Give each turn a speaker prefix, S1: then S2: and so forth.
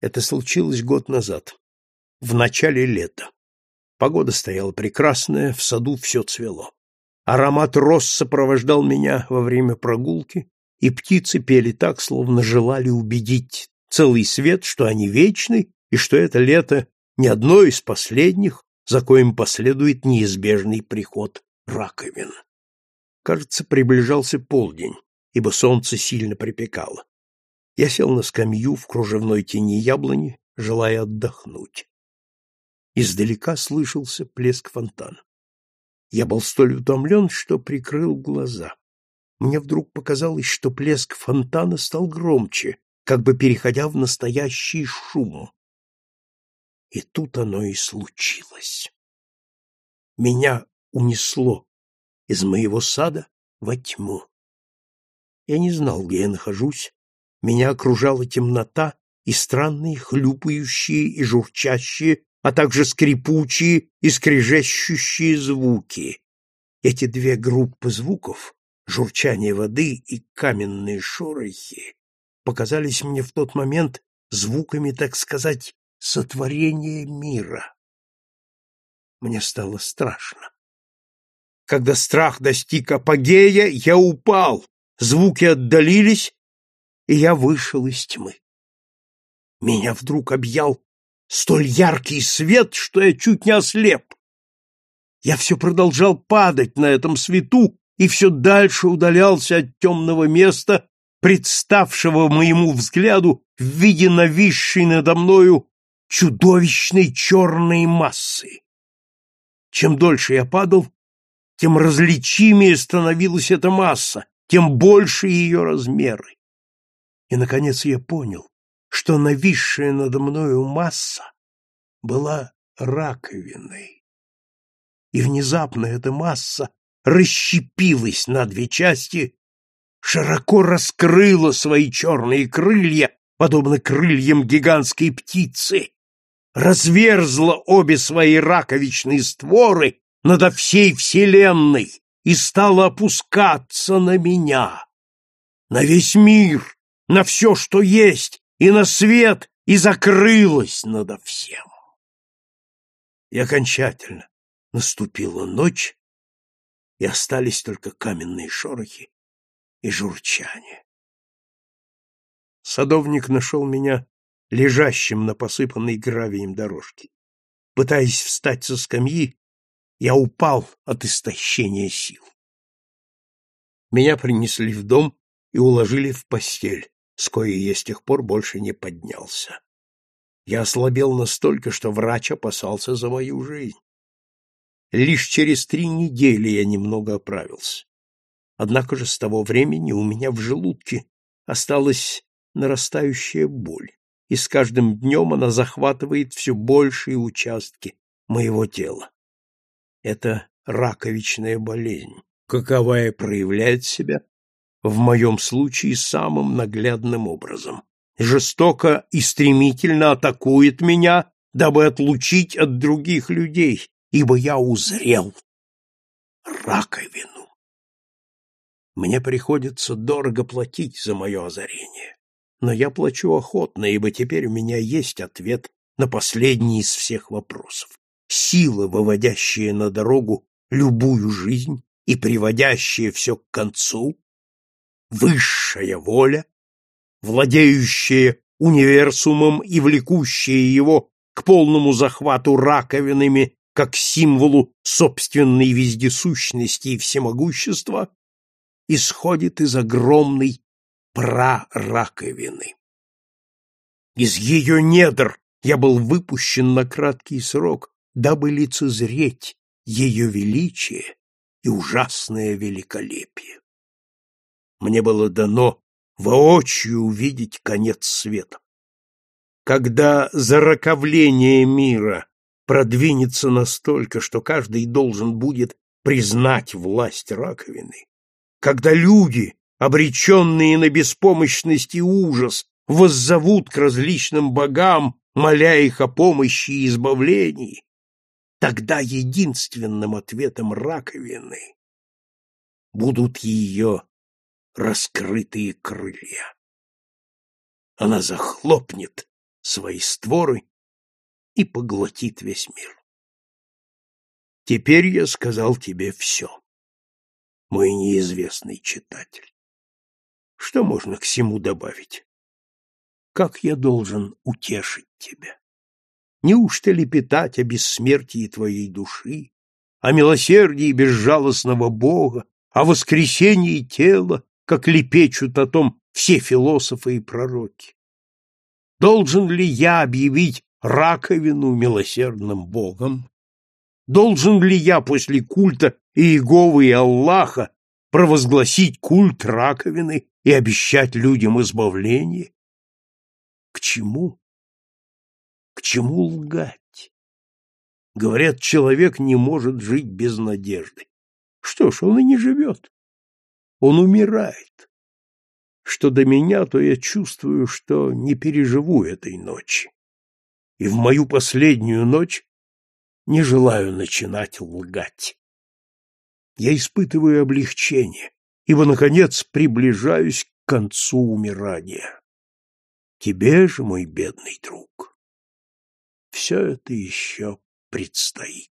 S1: Это случилось год назад, в начале лета. Погода стояла прекрасная, в саду все цвело. Аромат роз сопровождал меня во время прогулки, и птицы пели так, словно желали убедить целый свет, что они вечны и что это лето не одно из последних, за коим последует неизбежный приход раковин. Кажется, приближался полдень, ибо солнце сильно припекало я сел на скамью в кружевной тени яблони, желая отдохнуть. Издалека слышался плеск фонтана. Я был столь утомлен, что прикрыл глаза. Мне вдруг показалось, что плеск фонтана стал громче, как бы переходя в настоящий шум. И тут оно и случилось. Меня унесло из моего сада во тьму. Я не знал, где я нахожусь, меня окружала темнота и странные хлюпающие и журчащие, а также скрипучие и скрежещущие звуки. Эти две группы звуков, журчание воды и каменные шорохи, показались мне в тот момент звуками, так сказать, сотворения мира. Мне стало страшно. Когда страх достиг апогея, я упал. Звуки отдалились, и я вышел из тьмы. Меня вдруг объял столь яркий свет, что я чуть не ослеп. Я все продолжал падать на этом свету и все дальше удалялся от темного места, представшего моему взгляду в виде нависшей надо мною чудовищной черной массы. Чем дольше я падал, тем различимее становилась эта масса, тем больше ее размеры. И, наконец, я понял, что нависшая надо мною масса была раковиной. И внезапно эта масса расщепилась на две части, широко раскрыла свои черные крылья, подобно крыльям гигантской птицы, разверзла обе свои раковичные створы надо всей вселенной и стала опускаться на меня, на весь мир, на все, что есть, и на свет, и закрылась надо всем. И окончательно наступила ночь, и остались только каменные шорохи и журчание. Садовник нашел меня лежащим на посыпанной гравием дорожке. Пытаясь встать со скамьи, я упал от истощения сил. Меня принесли в дом и уложили в постель с коей я с тех пор больше не поднялся. Я ослабел настолько, что врач опасался за мою жизнь. Лишь через три недели я немного оправился. Однако же с того времени у меня в желудке осталась нарастающая боль, и с каждым днем она захватывает все большие участки моего тела. Это раковичная болезнь, каковая проявляет себя в моем случае самым наглядным образом. Жестоко и стремительно атакует меня, дабы отлучить от других людей, ибо я узрел раковину. Мне приходится дорого платить за мое озарение, но я плачу охотно, ибо теперь у меня есть ответ на последний из всех вопросов. Сила, выводящая на дорогу любую жизнь и приводящая все к концу, высшая воля, владеющая универсумом и влекущая его к полному захвату раковинами как символу собственной вездесущности и всемогущества, исходит из огромной прараковины. Из ее недр я был выпущен на краткий срок, дабы лицезреть ее величие и ужасное великолепие мне было дано воочию увидеть конец света. Когда зароковление мира продвинется настолько, что каждый должен будет признать власть раковины, когда люди, обреченные на беспомощность и ужас, воззовут к различным богам, моля их о помощи и избавлении, тогда единственным ответом раковины будут ее раскрытые крылья. Она захлопнет свои створы и поглотит весь мир. Теперь я сказал тебе все, мой неизвестный читатель. Что можно к сему добавить? Как я должен утешить тебя? Неужто лепетать о бессмертии твоей души, о милосердии безжалостного Бога, о воскресении тела как лепечут о том все философы и пророки? Должен ли я объявить раковину милосердным Богом? Должен ли я после культа Иеговы и Аллаха провозгласить культ раковины и обещать людям избавление? К чему? К чему лгать? Говорят, человек не может жить без надежды. Что ж, он и не живет. Он умирает. Что до меня, то я чувствую, что не переживу этой ночи. И в мою последнюю ночь не желаю начинать лгать. Я испытываю облегчение, ибо, наконец, приближаюсь к концу умирания. Тебе же, мой бедный друг, все это еще предстоит.